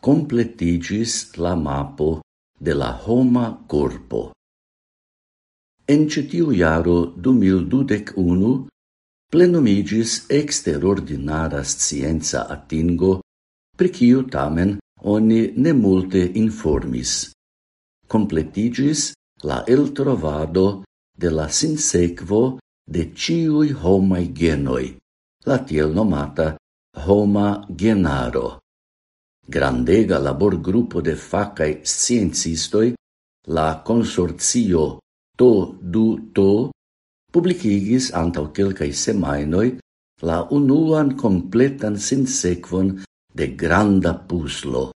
completigis la mapo de la homa corpo. En citiu iaro 2021 plenumigis exterordinara scienza atingo pri tamen oni ne multe informis. Completigis la eltrovado de la sinsequo de ciui homai genoi, la tiel nomata homa genaro grandega laborgrupo de facaj sciencistoi, la consorzio To Du To, publicigis antau quelcae semainoi la unuan completan sinsequon de granda puslo,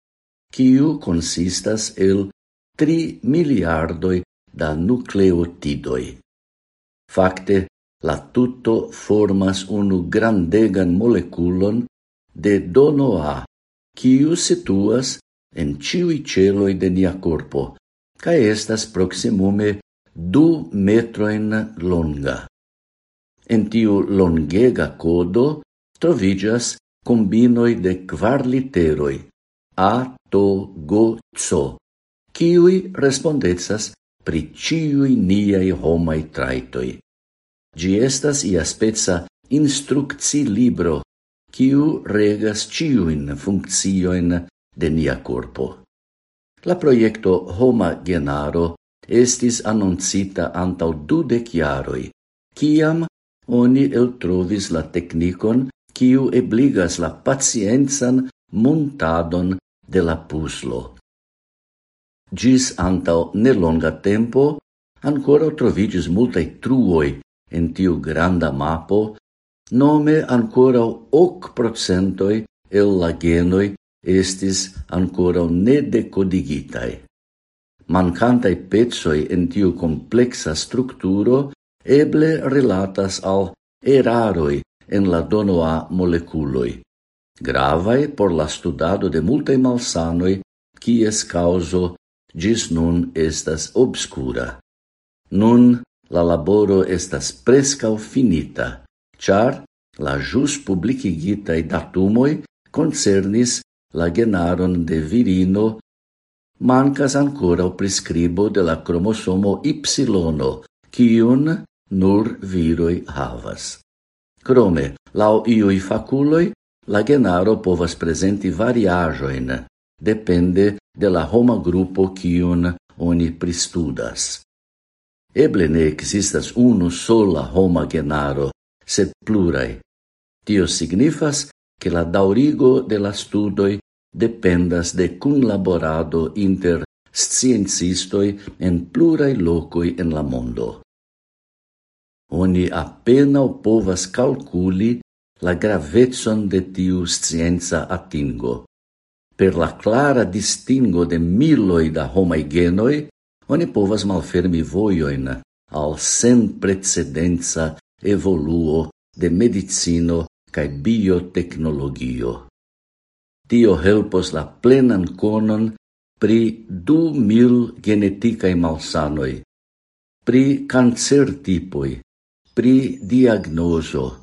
quiu consistas el tri miliardoi da nucleotidoi. Fakte, la tutto formas unu grandegan moleculon de donoa quiu situas en ciui celoi de nia corpo, ca estas proximume du metroin longa. En tiu longega codo trovigas combinoi de quar literoi, a, to, go, co, quiui respondecas pri ciui niai homai traitoi. Gi estas ia spezza instrucci libro, quiu regas ciuin funccioin de nia corpo. La proiecto Homa Genaro estis annoncita antau dudec jaroi, ciam oni eltrovis la technicon quiu ebligas la pacienzan montadon de la puslo. Gis antau nelonga tempo, ancora trovigis multae truoi en tiu granda mapo nome ancora hoc procentoi el la genoi estis ancora ne decodigitai. Mancantai pezoi en tiu complexa structuro eble relatas al eraroi en la donoa moleculoi, gravae por la studado de multae malsanoi, quies causo gis nun estas obscura. Nun la laboro estas prescau finita, char la jus publicigitai datumoi concernis la genaron de virino mancas ancora o prescribo de la cromosomo Y, quiun nur viroi havas. Crome, lau iui faculoi, la genaro povas presenti variajoin, depende de la homa grupo quiun oni pristudas. Eble ne existas unu sola homa genaro, sed plurai. Tio signifas, che la daurigo de la studoi dependas de cunlaborado inter sciencistoi en plurai locoi en la mondo. Oni appena povas calculi la gravetson de tiu scienza atingo. Per la clara distingo de miloi da homai genoi, oni povas malfermi voioin al sen precedenza evoluo de medicino cae biotecnologio. Tio helpos la plenan conon pri du mil geneticae malsanoi, pri cancer tipoi, pri diagnoso,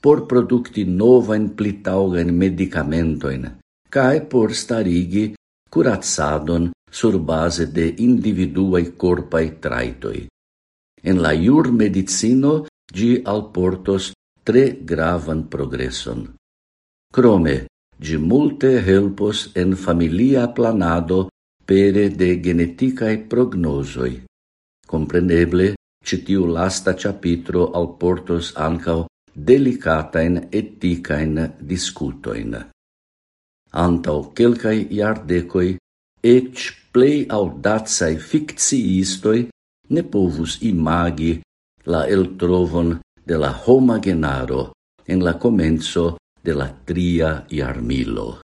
por producti novain plitaugain medicamentoin, cae por starigi curatsadon sur base de individuae corpae traitoi. En la iur medicino gi alportos tre gravan progresson. Crome, gi multe helpos en familia planado pere de geneticae prognosoi. Compreneble, citiu lasta capitro alportos ancao delicatain eticain discutoin. Antau quelcae iardecoi, ec plei audatsai ficciistoi ne povus imagi la eltrovon de la homa genaro en la comenzo de la tria iarmilo.